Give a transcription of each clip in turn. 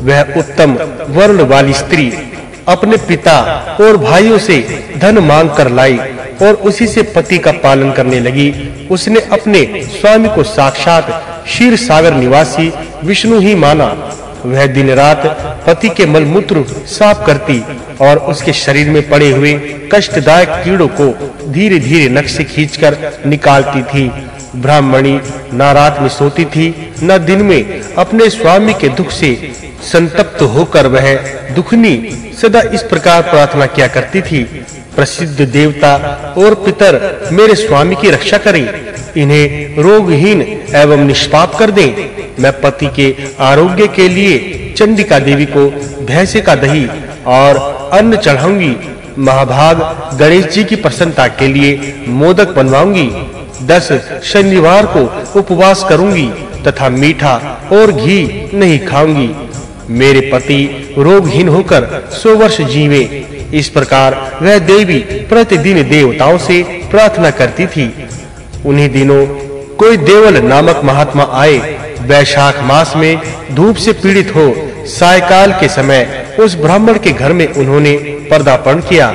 वह उत्तम वर्ण वाली स्त्री अपने पिता और भाइयों से धन मांग कर लाई और उसी से पति का पालन करने लगी। उसने अपने स्वामी को साक्षात शीर सागर निवासी विष्णु ही माना। वह दिन रात पति के मलमूत्र साफ़ करती और उसके शरीर में पड़े हुए कष्टदायक कीड़ों को धीरे-धीरे से खींचकर निकालती थी। ब्राह्मणी न रात में सोती थी, न दिन में अपने स्वामी के दुख से संतप्त होकर वह दुखनी सदा इस प्रकार प्रार्थना किया करती थी, प्रसिद्ध देवता और पितर मेरे स्वामी की रक्षा करें, इन्हें रोगहीन एवं निष्पाप कर दें। मैं पति के आरोग्य के लिए चंडिका देवी को भैंसे का दही और अन्न चढ़ाऊँगी, महाभाग गणेश जी की प्रसन्नता के लिए मोदक बनवाऊँगी। दस शनिवार को उपवास करूँगी तथा मीठा और घी नहीं खाऊँगी। मेरे पति रोगहीन होकर सौ वर्ष जीवे। इस प्रकार वह देवी प्रतिदिन देवताओं से प्रार्थना करती थी। उन्हीं दिनों कोई देवल नामक महात्मा आए। वैशाख मास में धूप से पीड़ित हो। सायकाल के समय उस ब्राह्मण के घर में उन्होंने पर्दापण किया।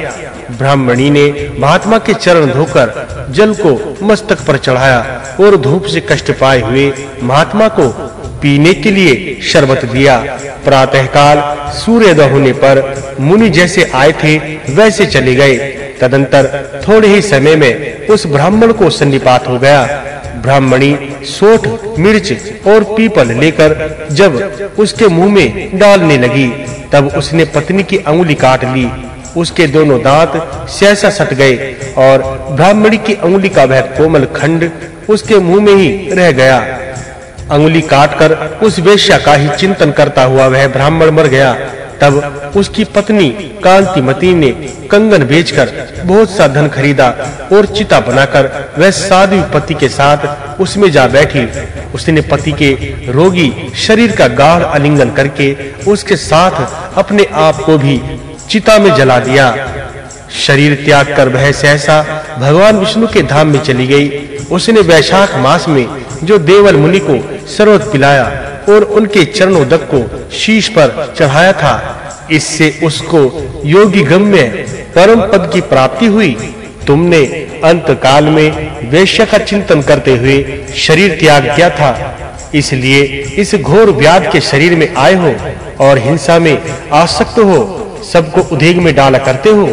ब्राह्मणी ने महात्मा के चरण धोकर जल को मस्तक पर चढ़ाया और धूप से कष्ट पाए हुए महात्मा को पीने के लिए शरबत दिया। प्रातःकाल सूर्योदय होने पर मुनि जैसे आए थे, वैसे चले गए। तदंतर थोड़े ही समय में उस ब्राह्मण को सन्निपात हो गया। ब्राह्मणी सोठ, मिर्च और पीपल लेकर जब उसके मुँह में डालने लगी, तब उसने पत्नी की अंगुली काट ली उसके दोनों दांत सहसा सट गए और ब्राह्मणी की अंगुली का वह कोमल खंड उसके मुँह में ही रह गया। अंगुली काटकर उस वेश्या का ही चिंतन करता हुआ वह ब्राह्मण मर गया। तब उसकी पत्नी कांतिमती ने कंगन बेचकर बहुत सा धन खरीदा और चिता बनाकर वह साधु पति के साथ उसमें जा बैठी। उसने पति के रोगी शरीर का गाढ़ आलिंगन करके उसके साथ अपने आप को भी चिता में जला दिया। शरीर त्याग कर वह सहसा भगवान विष्णु के धाम में चली गई। उसने वैशाख मास में जो देवल मुनि को शरबत पिलाया और उनके चरणोदक को शीश पर चढ़ाया था, इससे उसको योगी गम्य परम पद की प्राप्ति हुई। तुमने अंत काल में वैश्य का चिंतन करते हुए शरीर त्याग किया था। इसलिए इस घोर व्याध के शरीर में आए हो और हिंसा में आसक्त हो। सबको उदेग में डाला करते हो?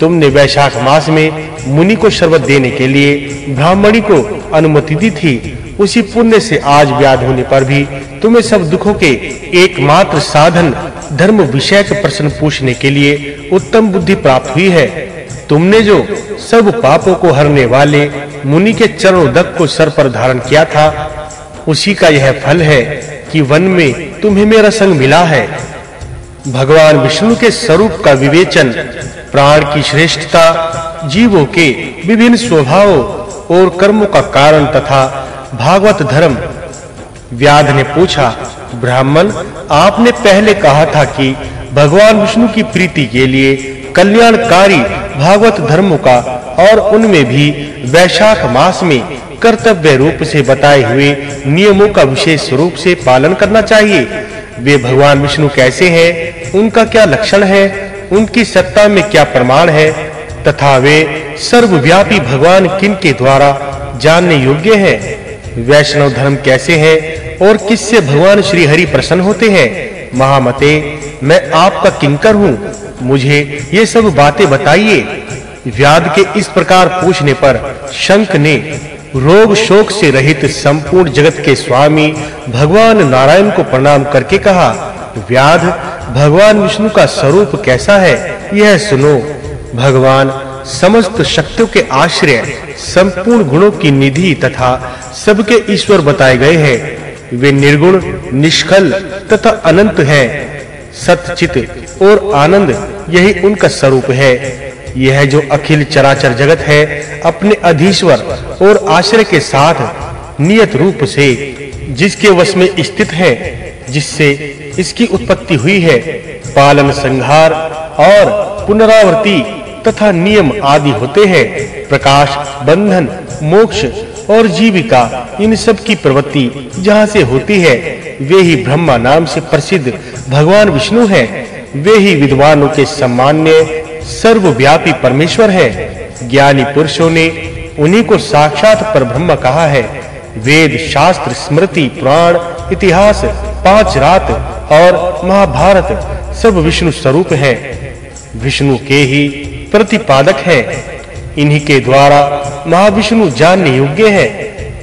तुमने वैशाख मास में मुनि को शरबत देने के लिए ब्राह्मणी को अनुमति दी थी। उसी पुण्य से आज व्याध होने पर भी तुम्हें सब दुखों के एकमात्र साधन धर्म विषय के प्रश्न पूछने के लिए उत्तम बुद्धि प्राप्त हुई है। तुमने जो सब पापों को हरने वाले मुनि के चरणोदक को सर पर धारण किया था, उसी का यह फल है कि वन में तुम्हें मेरा संग मिला है। भगवान विष्णु के स्वरूप का विवेचन, प्राण की श्रेष्ठता, जीवों के विभिन्न स्वभावों और कर्मों का कारण तथा भागवत धर्म। व्याध ने पूछा, ब्राह्मण, आपने पहले कहा था कि भगवान विष्णु की प्रीति के लिए कल्याणकारी भागवत धर्मों का और उनमें भी वैशाख मास में कर्तव्य रूप से बताए हुए नियमों का विशेष रूप से पालन करना चाहिए। वे भगवान विष्णु कैसे हैं? उनका क्या लक्षण है? उनकी सत्ता में क्या प्रमाण है? तथा वे सर्वव्यापी भगवान किन के द्वारा जानने योग्य हैं? वैष्णव धर्म कैसे है? और किससे भगवान श्री हरि प्रसन्न होते हैं? महामते, मैं आपका किंकर हूँ। मुझे ये सब बातें बताइए। व्याद के इस प्रकार पूछने पर शंख ने रोग शोक से रहित संपूर्ण जगत के स्वामी भगवान नारायण को प्रणाम करके कहा, व्याध, भगवान विष्णु का स्वरूप कैसा है? यह सुनो। भगवान समस्त शक्तियों के आश्रय, संपूर्ण गुणों की निधि तथा सबके ईश्वर बताए गए हैं। वे निर्गुण, निष्कल तथा अनंत हैं। सतचित और आनंद यही उनका स्वरूप है। यह जो अखिल चराचर जगत है, अपने अधीश्वर और आश्रय के साथ नियत रूप से जिसके वश में स्थित है, जिससे इसकी उत्पत्ति हुई है, पालन संहार और पुनरावृत्ति तथा नियम आदि होते हैं, प्रकाश, बंधन, मोक्ष और जीविका, इन सब की प्रवृत्ति जहाँ से होती है, वे ही ब्रह्मा नाम से प्रसिद्ध भगवान विष्णु हैं, वे ही विद्वानों के सम्मान्य सर्वव्यापी परमेश्वर है। ज्ञानी पुरुषों ने उन्हीं को साक्षात परब्रह्म कहा है। वेद, शास्त्र, स्मृति, पुराण, इतिहास, पाँच रात और महाभारत सब विष्णु स्वरूप हैं। विष्णु के ही प्रतिपादक हैं। इन्हीं के द्वारा महाविष्णु जानने योग्य है।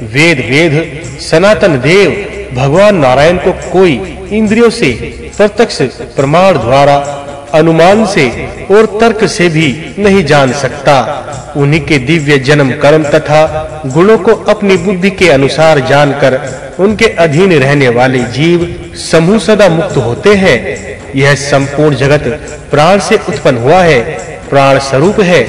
वेद वेद, सनातन देव, भगवान नारायण को कोई इंद्रियों से प्रत्यक्ष प्रमाण द्वारा अनुमान से और तर्क से भी नहीं जान सकता। उन्हीं के दिव्य जन्म कर्म तथा गुणों को अपनी बुद्धि के अनुसार जानकर उनके अधीन रहने वाले जीव समूह सदा मुक्त होते हैं। यह संपूर्ण जगत प्राण से उत्पन्न हुआ है। प्राण स्वरूप है।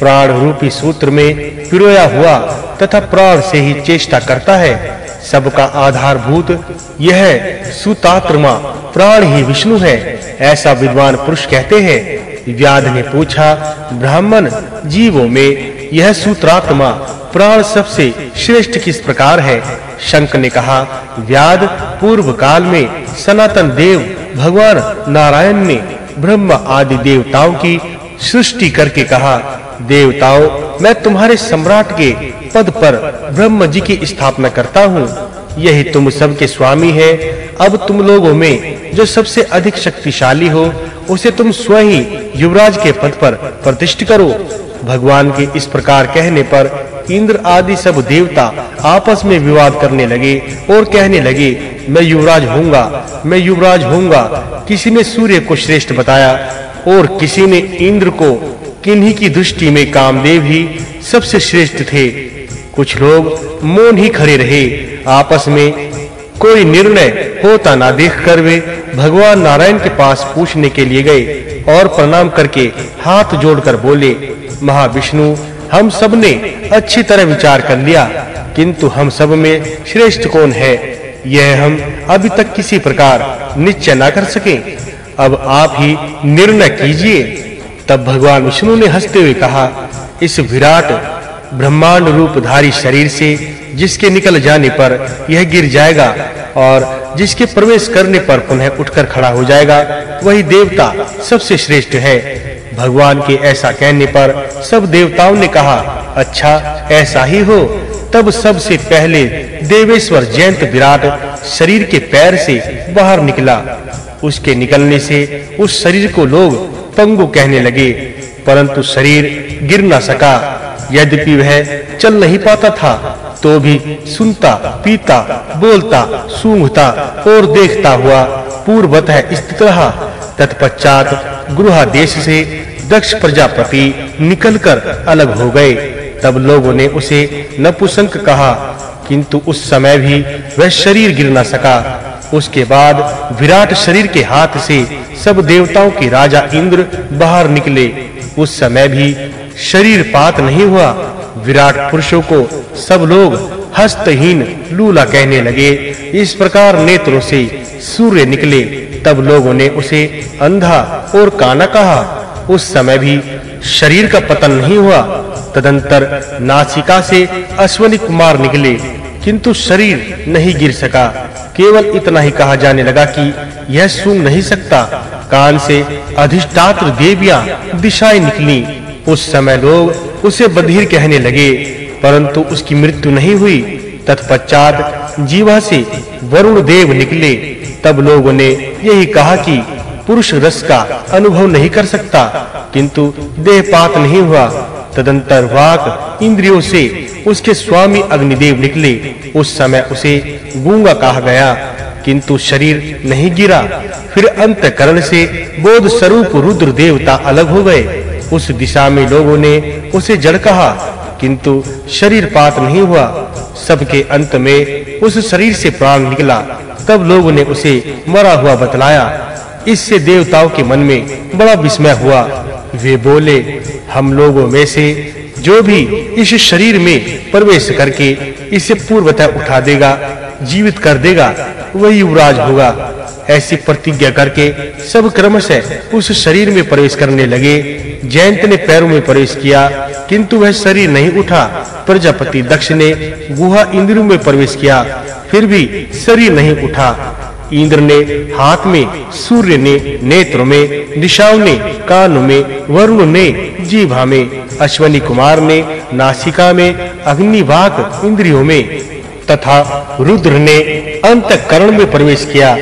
प्राण रूपी सूत्र में पिरोया हुआ तथा प्राण से ही चेष्टा करता है। सबका आधारभूत, यह सुतात्रमा, प्राण ही विष्णु है। ऐसा विद्वान पुरुष कहते हैं, व्याध ने पूछा, ब्राह्मण जीवों में यह सूत्रात्मा प्राण सबसे श्रेष्ठ किस प्रकार है? शंक ने कहा, व्याध पूर्व काल में सनातन देव, भगवान नारायण ने ब्रह्म आदि देवताओं की सृष्टि करके कहा, देवताओं, मैं तुम्हारे सम्राट के पद पर ब्रह्म जी की स्थापना करता हूँ। यही तुम सबके स्वामी है। अब तुम लोगों में जो सबसे अधिक शक्तिशाली हो, उसे तुम स्वयं ही युवराज के पद पर प्रतिष्ठित करो। भगवान के इस प्रकार कहने पर इंद्र आदि सब देवता आपस में विवाद करने लगे और कहने लगे, मैं युवराज होऊँगा, मैं युवराज होऊँगा। किसी ने सूर्य को श्रेष्ठ बताया और किसी ने इंद्र को किन्हीं की दृष्टि में कामदेव ही सबसे श्रेष्ठ थे। कुछ लोग मौन ही खड़े रहे। आपस में कोई निर्णय होता ना देखकर वे भगवान नारायण के पास पूछने के लिए गए और प्रणाम करके हाथ जोड़कर बोले, महाविष्णु, हम सबने अच्छी तरह विचार कर लिया, किंतु हम सब में श्रेष्ठ कौन है? यह हम अभी तक किसी प्रकार निश्चय ना कर सके। अब आप ही निर्णय कीजिए। तब भगवान विष्णु ने हँसते हुए कहा, इस विराट ब्रह्मांड रूपधारी शरीर से, जिसके निकल जाने पर यह गिर जाएगा और जिसके प्रवेश करने पर पुनः उठकर खड़ा हो जाएगा, वही देवता सबसे श्रेष्ठ है। भगवान के ऐसा कहने पर सब देवताओं ने कहा अच्छा ऐसा ही हो। तब सबसे पहले देवेश्वर जयंत विराट शरीर के पैर से बाहर निकला। उसके निकलने से उस शरीर को लोग पंगु कहने लगे, परंतु शरीर गिर ना सका। यद्यपि वह चल नहीं पाता था तो भी सुनता, पीता, बोलता, सूंघता और देखता हुआ पूर्वतः स्थित रहा। तत्पश्चात गृह से दक्ष प्रजापति निकलकर अलग हो गए। तब लोगों ने उसे नपुसंक कहा, किंतु उस समय भी वह शरीर गिर न सका। उसके बाद विराट शरीर के हाथ से सब देवताओं के राजा इंद्र बाहर निकले। उस समय भी शरीर पात नहीं हुआ। विराट पुरुषों को सब लोग हस्तहीन लूला कहने लगे। इस प्रकार नेत्रों से सूर्य निकले। तब लोगों ने उसे अंधा और काना कहा। उस समय भी शरीर का पतन नहीं हुआ। तदंतर नासिका से अश्वनी कुमार निकले। किंतु शरीर नहीं गिर सका। केवल इतना ही कहा जाने लगा कि यह सूंघ नहीं सकता। कान से अधिष्ठात्र देवियाँ दिशाएँ निकली। उस समय लोग उसे बधिर कहने लगे, परंतु उसकी मृत्यु नहीं हुई। तत्पश्चात जीवा से वरुण देव निकले। तब लोगों ने यही कहा कि पुरुष रस का अनुभव नहीं कर सकता, किंतु देहपात नहीं हुआ। तदंतर वाक इंद्रियों से उसके स्वामी अग्निदेव निकले। उस समय उसे गूँगा कहा गया, किंतु शरीर नहीं गिरा। फिर अंतकरण से बोध स्वरूप रुद्र देवता अलग हो गए। उस दिशा में लोगों ने उसे जड़ कहा, किंतु शरीर पात नहीं हुआ। सबके अंत में उस शरीर से प्राण निकला। तब लोगों ने उसे मरा हुआ बतलाया। इससे देवताओं के मन में बड़ा विस्मय हुआ। वे बोले, हम लोगों में से जो भी इस शरीर में प्रवेश करके इसे पूर्वतः उठा देगा, जीवित कर देगा, वही युवराज होगा। ऐसी प्रतिज्ञा करके सब क्रमशः उस शरीर में प्रवेश करने लगे। जयंत ने पैरों में प्रवेश किया, किंतु वह शरीर नहीं उठा। प्रजापति दक्ष ने गुहा इंद्रियों में प्रवेश किया, फिर भी शरीर नहीं उठा। इंद्र ने हाथ में, सूर्य ने नेत्रों में दिशाओं ने कानों में, वरुण ने जीभा में, अश्वनी कुमार ने नासिका में, अग्निवाक इंद्रियों में, तथा रुद्र ने अंतकरण में प्रवेश किया।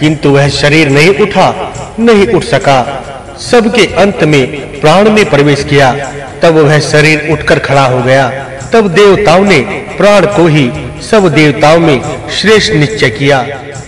किंतु वह शरीर नहीं उठा, नहीं उठ सका। सबके अंत में प्राण में प्रवेश किया, तब वह शरीर उठकर खड़ा हो गया। तब देवताओं ने प्राण को ही सब देवताओं में श्रेष्ठ निश्चय किया।